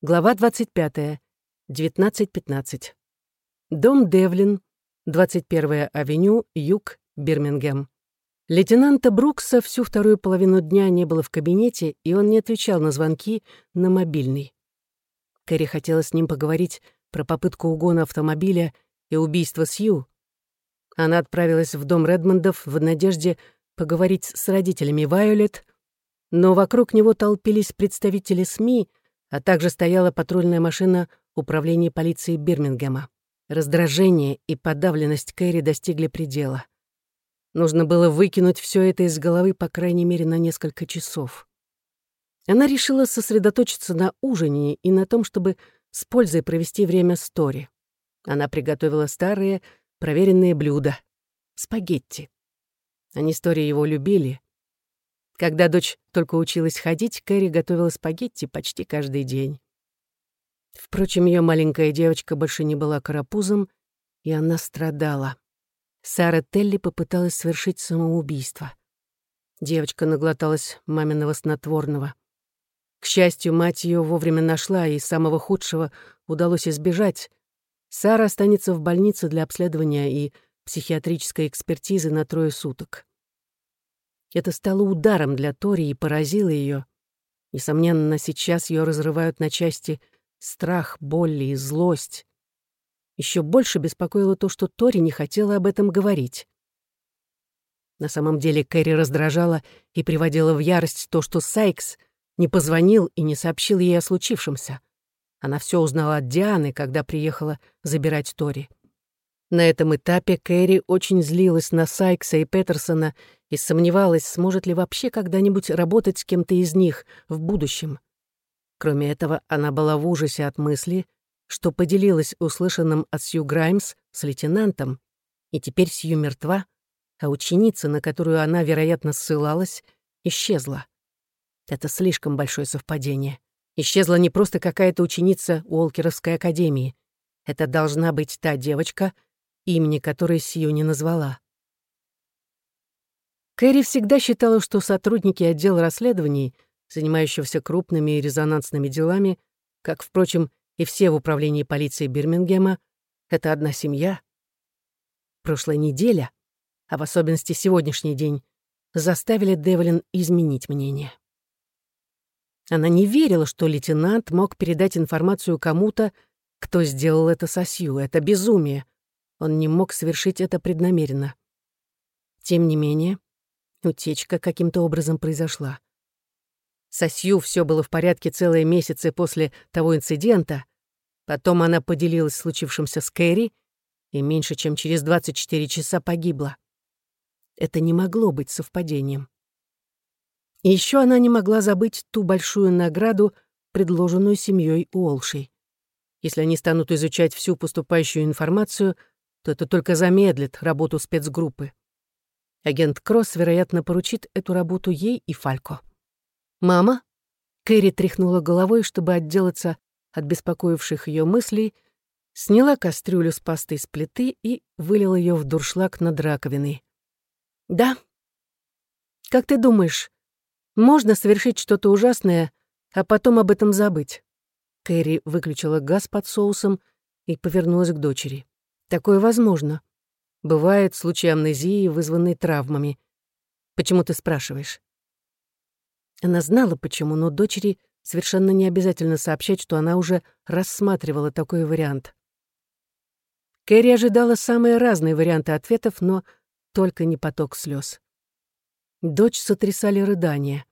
Глава 25. 19.15. Дом Девлин, 21-я авеню, юг, Бирмингем. Лейтенанта Брукса всю вторую половину дня не было в кабинете, и он не отвечал на звонки на мобильный. Кэрри хотела с ним поговорить про попытку угона автомобиля и убийство Сью. Она отправилась в дом Редмондов в надежде поговорить с родителями Вайолет, но вокруг него толпились представители СМИ, а также стояла патрульная машина управления полиции Бирмингема. Раздражение и подавленность Кэрри достигли предела. Нужно было выкинуть все это из головы, по крайней мере, на несколько часов. Она решила сосредоточиться на ужине и на том, чтобы с пользой провести время с Тори. Она приготовила старые, проверенные блюда — спагетти. Они с Тори его любили, когда дочь только училась ходить, Кэрри готовила спагетти почти каждый день. Впрочем, ее маленькая девочка больше не была карапузом, и она страдала. Сара Телли попыталась совершить самоубийство. Девочка наглоталась маминого снотворного. К счастью, мать ее вовремя нашла, и самого худшего удалось избежать. Сара останется в больнице для обследования и психиатрической экспертизы на трое суток. Это стало ударом для Тори и поразило ее. Несомненно, сейчас ее разрывают на части страх, боль и злость. Еще больше беспокоило то, что Тори не хотела об этом говорить. На самом деле Кэрри раздражала и приводила в ярость то, что Сайкс не позвонил и не сообщил ей о случившемся. Она все узнала от Дианы, когда приехала забирать Тори. На этом этапе Кэрри очень злилась на Сайкса и Петерсона и сомневалась, сможет ли вообще когда-нибудь работать с кем-то из них в будущем. Кроме этого, она была в ужасе от мысли, что поделилась услышанным от Сью Граймс с лейтенантом, и теперь Сью мертва, а ученица, на которую она, вероятно, ссылалась, исчезла. Это слишком большое совпадение. Исчезла не просто какая-то ученица Уолкеровской академии. Это должна быть та девочка — имени которой Сью не назвала. Кэрри всегда считала, что сотрудники отдела расследований, занимающегося крупными и резонансными делами, как, впрочем, и все в управлении полиции Бирмингема, это одна семья. Прошлая неделя, а в особенности сегодняшний день, заставили Девлин изменить мнение. Она не верила, что лейтенант мог передать информацию кому-то, кто сделал это со Сью. Это безумие. Он не мог совершить это преднамеренно. Тем не менее, утечка каким-то образом произошла. Со Сью все было в порядке целые месяцы после того инцидента. Потом она поделилась случившимся с Кэрри и меньше чем через 24 часа погибла. Это не могло быть совпадением. И еще она не могла забыть ту большую награду, предложенную семьей Уолшей. Если они станут изучать всю поступающую информацию, то это только замедлит работу спецгруппы. Агент Кросс, вероятно, поручит эту работу ей и Фалько. «Мама?» Кэрри тряхнула головой, чтобы отделаться от беспокоивших ее мыслей, сняла кастрюлю с пастой с плиты и вылила ее в дуршлаг над раковиной. «Да. Как ты думаешь, можно совершить что-то ужасное, а потом об этом забыть?» Кэрри выключила газ под соусом и повернулась к дочери. Такое возможно. Бывает случаи амнезии, вызванные травмами. Почему ты спрашиваешь? Она знала, почему, но дочери совершенно не обязательно сообщать, что она уже рассматривала такой вариант. Кэрри ожидала самые разные варианты ответов, но только не поток слез. Дочь сотрясали рыдания.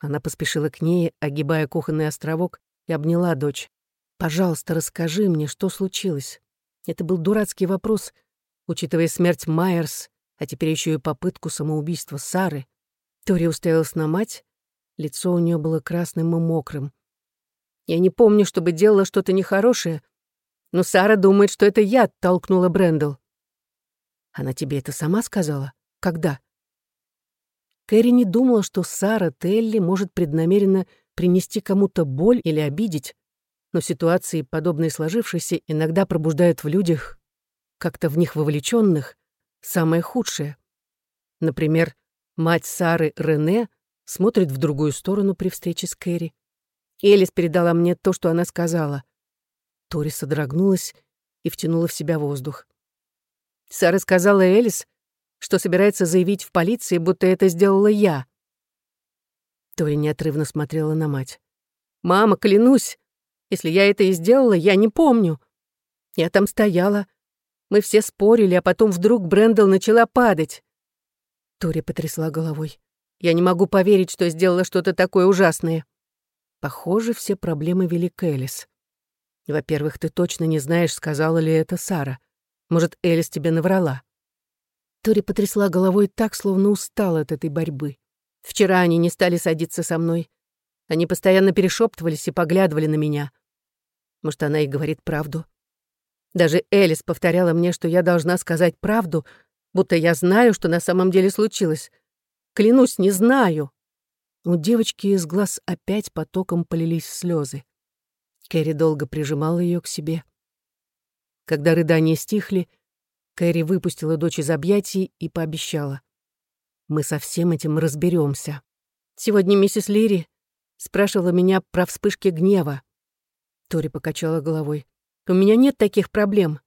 Она поспешила к ней, огибая кухонный островок, и обняла дочь. «Пожалуйста, расскажи мне, что случилось». Это был дурацкий вопрос, учитывая смерть Майерс, а теперь еще и попытку самоубийства Сары. Тори уставилась на мать, лицо у нее было красным и мокрым. «Я не помню, чтобы делала что-то нехорошее, но Сара думает, что это я толкнула Брэндл». «Она тебе это сама сказала? Когда?» Кэрри не думала, что Сара Телли может преднамеренно принести кому-то боль или обидеть но ситуации, подобные сложившейся, иногда пробуждают в людях, как-то в них вовлеченных, самое худшее. Например, мать Сары Рене смотрит в другую сторону при встрече с Кэрри. Элис передала мне то, что она сказала. Тори содрогнулась и втянула в себя воздух. Сара сказала Элис, что собирается заявить в полиции, будто это сделала я. Тори неотрывно смотрела на мать. «Мама, клянусь, если я это и сделала, я не помню. Я там стояла. Мы все спорили, а потом вдруг Брэндл начала падать». Тори потрясла головой. «Я не могу поверить, что сделала что-то такое ужасное». Похоже, все проблемы вели к Элис. Во-первых, ты точно не знаешь, сказала ли это Сара. Может, Элис тебе наврала. Тори потрясла головой так, словно устала от этой борьбы. Вчера они не стали садиться со мной. Они постоянно перешептывались и поглядывали на меня. Может, она и говорит правду. Даже Элис повторяла мне, что я должна сказать правду, будто я знаю, что на самом деле случилось. Клянусь, не знаю. У девочки из глаз опять потоком полились слезы. Кэрри долго прижимала ее к себе. Когда рыдания стихли, Кэрри выпустила дочь из объятий и пообещала. «Мы со всем этим разберемся. Сегодня миссис Лири спрашивала меня про вспышки гнева. Тори покачала головой. «У меня нет таких проблем.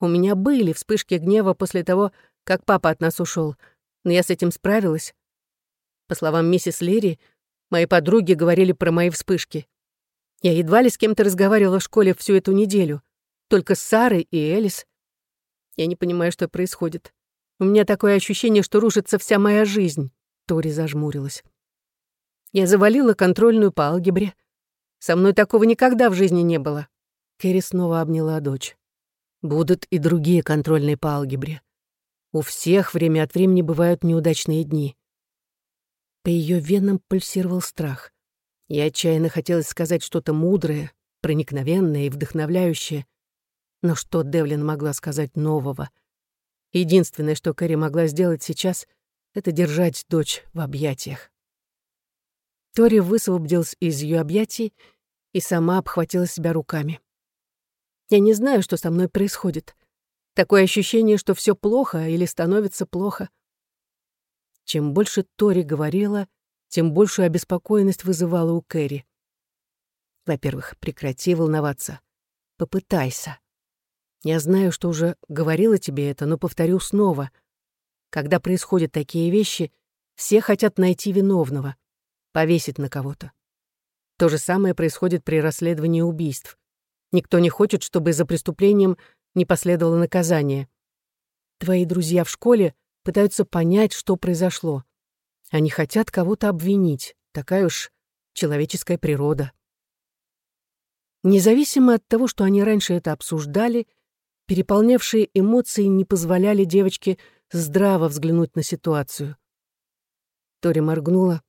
У меня были вспышки гнева после того, как папа от нас ушел, но я с этим справилась. По словам миссис Лири, мои подруги говорили про мои вспышки. Я едва ли с кем-то разговаривала в школе всю эту неделю. Только с Сарой и Элис. Я не понимаю, что происходит. У меня такое ощущение, что рушится вся моя жизнь. Тори зажмурилась. Я завалила контрольную по алгебре. Со мной такого никогда в жизни не было. Кэрри снова обняла дочь. Будут и другие контрольные по алгебре. У всех время от времени бывают неудачные дни. По ее венам пульсировал страх. И отчаянно хотелось сказать что-то мудрое, проникновенное и вдохновляющее. Но что Девлин могла сказать нового? Единственное, что Кэрри могла сделать сейчас, это держать дочь в объятиях. Тори высвободилась из ее объятий и сама обхватила себя руками. «Я не знаю, что со мной происходит. Такое ощущение, что все плохо или становится плохо. Чем больше Тори говорила, тем большую обеспокоенность вызывала у Кэрри. Во-первых, прекрати волноваться. Попытайся. Я знаю, что уже говорила тебе это, но повторю снова. Когда происходят такие вещи, все хотят найти виновного, повесить на кого-то. То же самое происходит при расследовании убийств. Никто не хочет, чтобы за преступлением не последовало наказание. Твои друзья в школе пытаются понять, что произошло. Они хотят кого-то обвинить. Такая уж человеческая природа. Независимо от того, что они раньше это обсуждали, переполнявшие эмоции не позволяли девочке здраво взглянуть на ситуацию. Тори моргнула,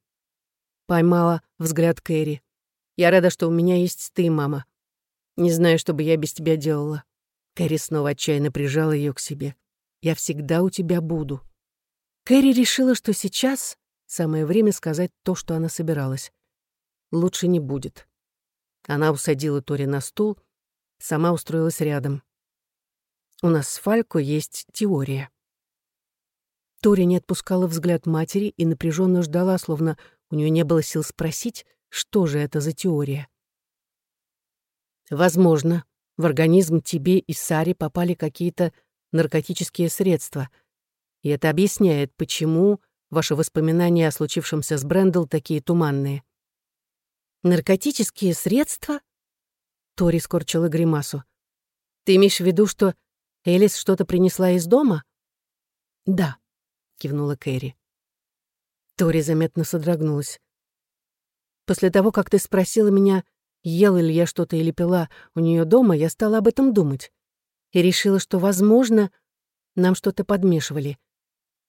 поймала взгляд Кэрри. «Я рада, что у меня есть ты, мама. Не знаю, что бы я без тебя делала». Кэрри снова отчаянно прижала ее к себе. «Я всегда у тебя буду». Кэрри решила, что сейчас самое время сказать то, что она собиралась. Лучше не будет. Она усадила Тори на стул, сама устроилась рядом. У нас с Фалько есть теория. Тори не отпускала взгляд матери и напряженно ждала, словно у нее не было сил спросить, что же это за теория. Возможно, в организм тебе и Саре попали какие-то наркотические средства — и это объясняет, почему ваши воспоминания о случившемся с Брэндл такие туманные. «Наркотические средства?» Тори скорчила гримасу. «Ты имеешь в виду, что Элис что-то принесла из дома?» «Да», — кивнула Кэрри. Тори заметно содрогнулась. «После того, как ты спросила меня, ела ли я что-то или пила у нее дома, я стала об этом думать и решила, что, возможно, нам что-то подмешивали.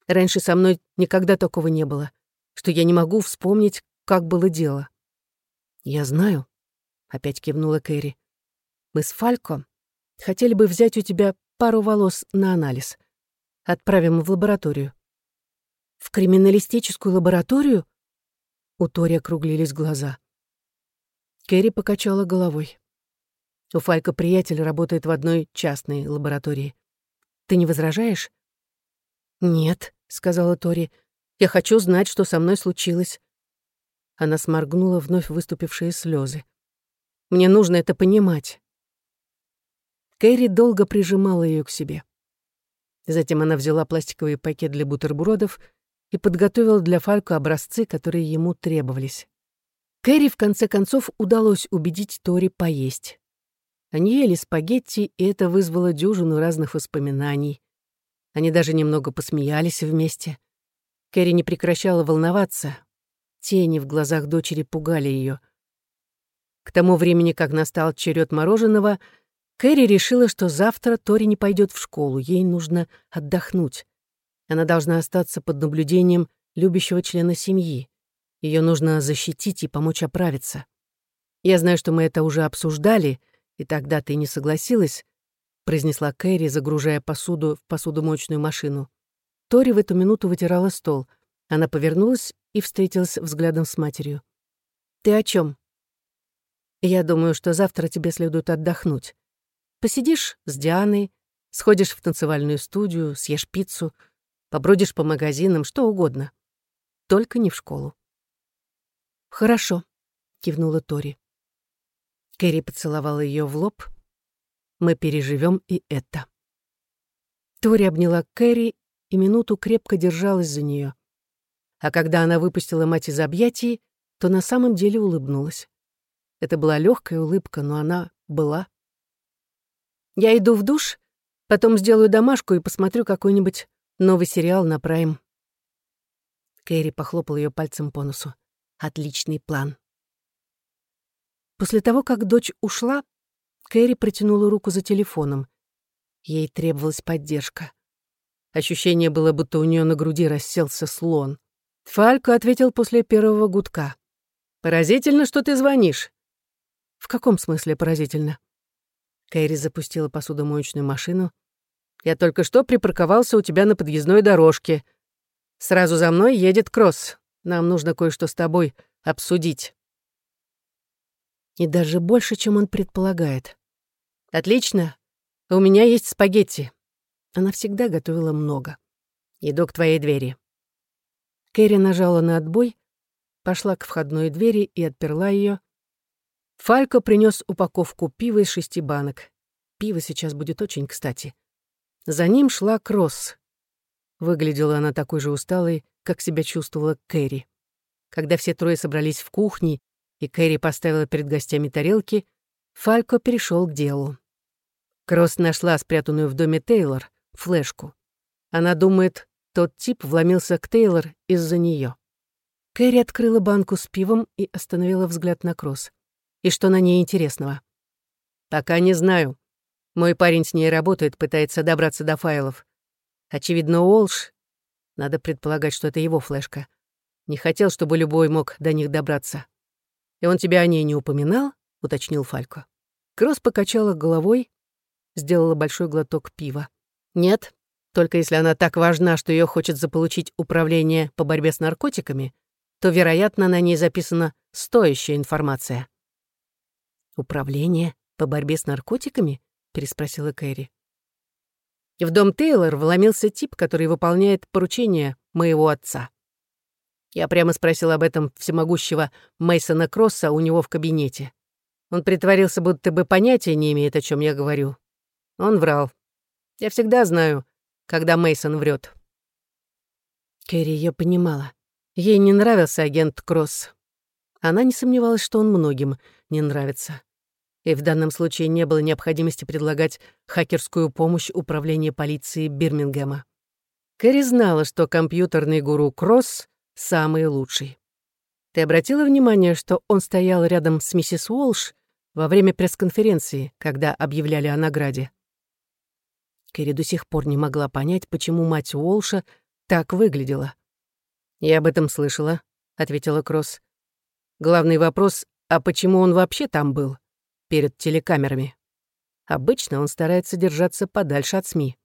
Раньше со мной никогда такого не было, что я не могу вспомнить, как было дело. «Я знаю», — опять кивнула Кэрри. «Мы с Фалько хотели бы взять у тебя пару волос на анализ. Отправим в лабораторию». «В криминалистическую лабораторию?» У Тори округлились глаза. Кэрри покачала головой. У Фалька приятель работает в одной частной лаборатории. Ты не возражаешь? Нет, — сказала Тори. «Я хочу знать, что со мной случилось». Она сморгнула вновь выступившие слезы. «Мне нужно это понимать». Кэрри долго прижимала ее к себе. Затем она взяла пластиковый пакет для бутербродов и подготовила для Фалько образцы, которые ему требовались. Кэрри в конце концов удалось убедить Тори поесть. Они ели спагетти, и это вызвало дюжину разных воспоминаний. Они даже немного посмеялись вместе. Кэрри не прекращала волноваться. Тени в глазах дочери пугали ее. К тому времени, как настал черед мороженого, Кэрри решила, что завтра Тори не пойдет в школу, ей нужно отдохнуть. Она должна остаться под наблюдением любящего члена семьи. Ее нужно защитить и помочь оправиться. Я знаю, что мы это уже обсуждали, и тогда ты не согласилась, произнесла Кэрри, загружая посуду в посудомоечную машину. Тори в эту минуту вытирала стол. Она повернулась и встретилась взглядом с матерью. «Ты о чем? «Я думаю, что завтра тебе следует отдохнуть. Посидишь с Дианой, сходишь в танцевальную студию, съешь пиццу, побродишь по магазинам, что угодно. Только не в школу». «Хорошо», — кивнула Тори. Кэрри поцеловала ее в лоб. «Мы переживем и это». Тори обняла Кэрри и минуту крепко держалась за нее. А когда она выпустила мать из объятий, то на самом деле улыбнулась. Это была легкая улыбка, но она была. «Я иду в душ, потом сделаю домашку и посмотрю какой-нибудь новый сериал на Прайм». Кэрри похлопал ее пальцем по носу. «Отличный план». После того, как дочь ушла, Кэрри протянула руку за телефоном. Ей требовалась поддержка. Ощущение было, будто у нее на груди расселся слон. Фалько ответил после первого гудка. «Поразительно, что ты звонишь». «В каком смысле поразительно?» Кэрри запустила посудомоечную машину. «Я только что припарковался у тебя на подъездной дорожке. Сразу за мной едет Кросс. Нам нужно кое-что с тобой обсудить». И даже больше, чем он предполагает. «Отлично. У меня есть спагетти. Она всегда готовила много. «Иду к твоей двери». Кэрри нажала на отбой, пошла к входной двери и отперла ее. Фалько принес упаковку пива из шести банок. Пиво сейчас будет очень кстати. За ним шла Кросс. Выглядела она такой же усталой, как себя чувствовала Кэрри. Когда все трое собрались в кухне, и Кэрри поставила перед гостями тарелки, Фалько перешел к делу. Кросс нашла спрятанную в доме Тейлор флешку. Она думает, тот тип вломился к Тейлор из-за нее. Кэрри открыла банку с пивом и остановила взгляд на Кросс. И что на ней интересного? Пока не знаю. Мой парень с ней работает, пытается добраться до файлов. Очевидно, Уолш, надо предполагать, что это его флешка, не хотел, чтобы любой мог до них добраться. И он тебя о ней не упоминал? уточнил Фалько. Кросс покачала головой, сделала большой глоток пива. Нет, только если она так важна, что ее хочет заполучить управление по борьбе с наркотиками, то, вероятно, на ней записана стоящая информация. «Управление по борьбе с наркотиками?» — переспросила Кэрри. В дом Тейлор вломился тип, который выполняет поручения моего отца. Я прямо спросил об этом всемогущего Мейсона Кросса у него в кабинете. Он притворился, будто бы понятия не имеет, о чем я говорю. Он врал. Я всегда знаю, когда Мейсон врет. Кэрри ее понимала. Ей не нравился агент Кросс. Она не сомневалась, что он многим не нравится. И в данном случае не было необходимости предлагать хакерскую помощь управления полиции Бирмингема. Кэрри знала, что компьютерный гуру Кросс самый лучший. Ты обратила внимание, что он стоял рядом с миссис Уолш во время пресс-конференции, когда объявляли о награде? Кэрри до сих пор не могла понять, почему мать Уолша так выглядела. «Я об этом слышала», — ответила Кросс. «Главный вопрос, а почему он вообще там был, перед телекамерами? Обычно он старается держаться подальше от СМИ».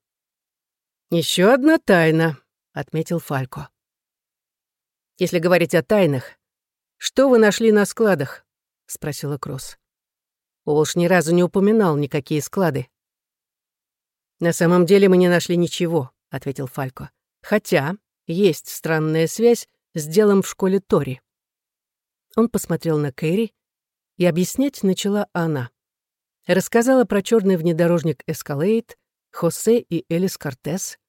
Еще одна тайна», — отметил Фалько. «Если говорить о тайнах, что вы нашли на складах?» — спросила Кросс. Уолш ни разу не упоминал никакие склады. «На самом деле мы не нашли ничего», — ответил Фалько. «Хотя есть странная связь с делом в школе Тори». Он посмотрел на Кэрри, и объяснять начала она. Рассказала про черный внедорожник «Эскалейд», Хосе и Элис Кортес.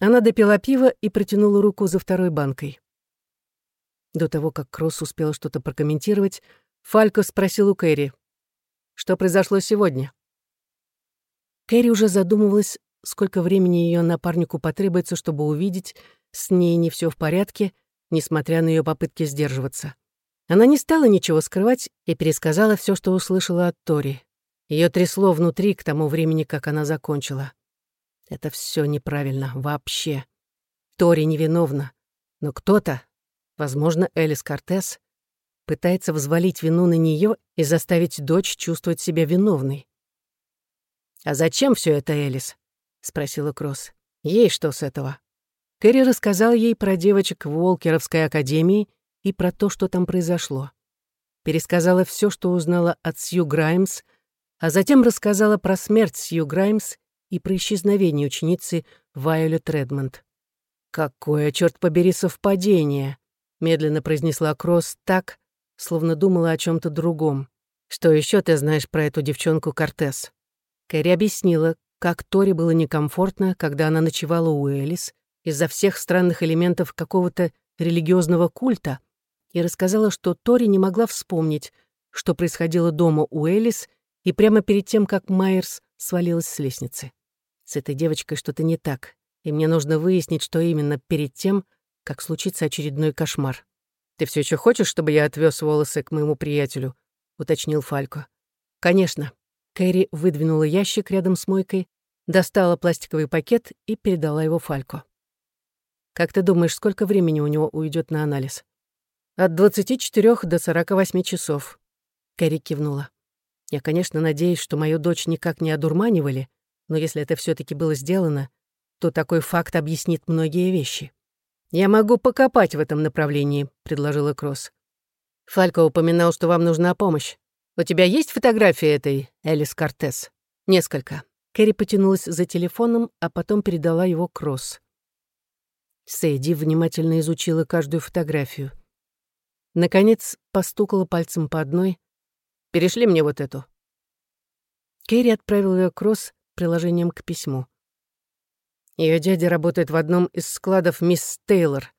Она допила пиво и протянула руку за второй банкой. До того, как Кросс успел что-то прокомментировать, Фалько спросил у Кэрри, что произошло сегодня. Кэрри уже задумывалась, сколько времени ее напарнику потребуется, чтобы увидеть, с ней не все в порядке, несмотря на ее попытки сдерживаться. Она не стала ничего скрывать и пересказала все, что услышала от Тори. Ее трясло внутри к тому времени, как она закончила. Это все неправильно, вообще. Тори невиновна. Но кто-то, возможно, Элис Кортес, пытается взвалить вину на нее и заставить дочь чувствовать себя виновной. «А зачем все это, Элис?» — спросила Кросс. «Ей что с этого?» Кэрри рассказал ей про девочек в Уолкеровской академии и про то, что там произошло. Пересказала все, что узнала от Сью Граймс, а затем рассказала про смерть Сью Граймс и про исчезновение ученицы Вайолет Редмонд. «Какое, черт побери, совпадение!» — медленно произнесла Кросс так, словно думала о чем то другом. «Что еще ты знаешь про эту девчонку Кортес?» Кэрри объяснила, как Тори было некомфортно, когда она ночевала у Элис, из-за всех странных элементов какого-то религиозного культа, и рассказала, что Тори не могла вспомнить, что происходило дома у Элис и прямо перед тем, как Майерс свалилась с лестницы. С этой девочкой что-то не так, и мне нужно выяснить, что именно перед тем, как случится очередной кошмар. «Ты все еще хочешь, чтобы я отвез волосы к моему приятелю?» — уточнил Фалько. «Конечно». Кэрри выдвинула ящик рядом с мойкой, достала пластиковый пакет и передала его Фалько. «Как ты думаешь, сколько времени у него уйдет на анализ?» «От 24 до 48 часов», — Кэрри кивнула. Я, конечно, надеюсь, что мою дочь никак не одурманивали, но если это все таки было сделано, то такой факт объяснит многие вещи. «Я могу покопать в этом направлении», — предложила Кросс. «Фалько упоминал, что вам нужна помощь. У тебя есть фотография этой Элис Кортес?» «Несколько». Кэрри потянулась за телефоном, а потом передала его Кросс. Сэйди внимательно изучила каждую фотографию. Наконец, постукала пальцем по одной, Перешли мне вот эту». Керри отправил ее Кросс приложением к письму. Ее дядя работает в одном из складов мисс Тейлор.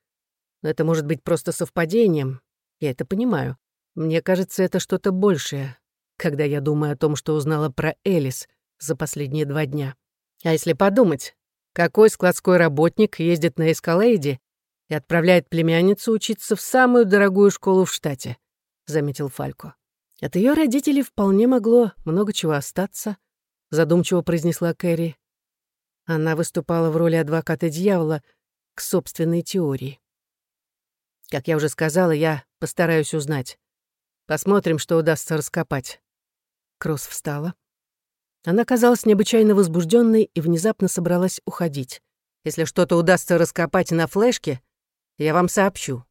Но это может быть просто совпадением. Я это понимаю. Мне кажется, это что-то большее, когда я думаю о том, что узнала про Элис за последние два дня. А если подумать, какой складской работник ездит на Эскалейде и отправляет племянницу учиться в самую дорогую школу в штате, заметил Фалько. От ее родителей вполне могло много чего остаться, задумчиво произнесла Кэрри. Она выступала в роли адвоката дьявола к собственной теории. Как я уже сказала, я постараюсь узнать. Посмотрим, что удастся раскопать. Кросс встала. Она казалась необычайно возбужденной и внезапно собралась уходить. Если что-то удастся раскопать на флешке, я вам сообщу.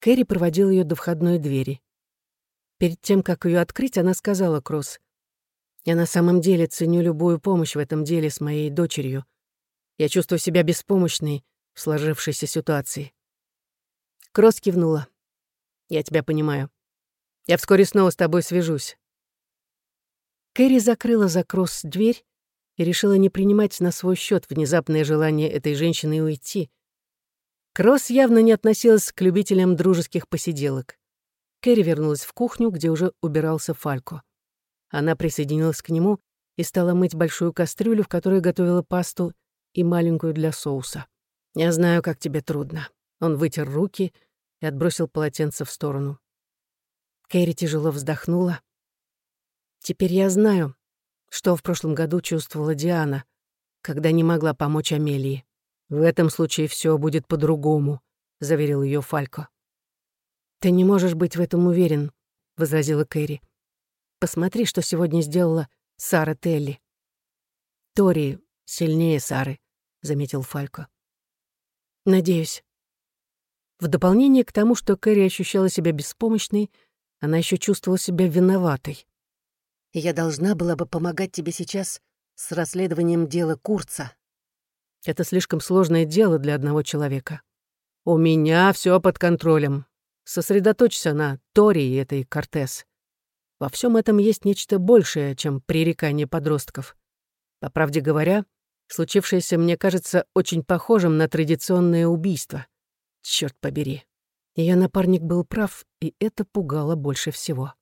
Кэрри проводил ее до входной двери. Перед тем, как ее открыть, она сказала Кросс, «Я на самом деле ценю любую помощь в этом деле с моей дочерью. Я чувствую себя беспомощной в сложившейся ситуации». Кросс кивнула. «Я тебя понимаю. Я вскоре снова с тобой свяжусь». Кэрри закрыла за Кросс дверь и решила не принимать на свой счет внезапное желание этой женщины уйти. Кросс явно не относилась к любителям дружеских посиделок. Кэрри вернулась в кухню, где уже убирался Фалько. Она присоединилась к нему и стала мыть большую кастрюлю, в которой готовила пасту и маленькую для соуса. «Я знаю, как тебе трудно». Он вытер руки и отбросил полотенце в сторону. Кэрри тяжело вздохнула. «Теперь я знаю, что в прошлом году чувствовала Диана, когда не могла помочь Амелии. В этом случае все будет по-другому», — заверил ее Фалько. «Ты не можешь быть в этом уверен», — возразила Кэрри. «Посмотри, что сегодня сделала Сара Телли». «Тори сильнее Сары», — заметил Фалько. «Надеюсь». В дополнение к тому, что Кэрри ощущала себя беспомощной, она еще чувствовала себя виноватой. «Я должна была бы помогать тебе сейчас с расследованием дела Курца». «Это слишком сложное дело для одного человека». «У меня все под контролем», Сосредоточься на Тори и этой Кортес. Во всем этом есть нечто большее, чем пререкание подростков. По правде говоря, случившееся мне кажется очень похожим на традиционное убийство. Черт побери. Ее напарник был прав, и это пугало больше всего.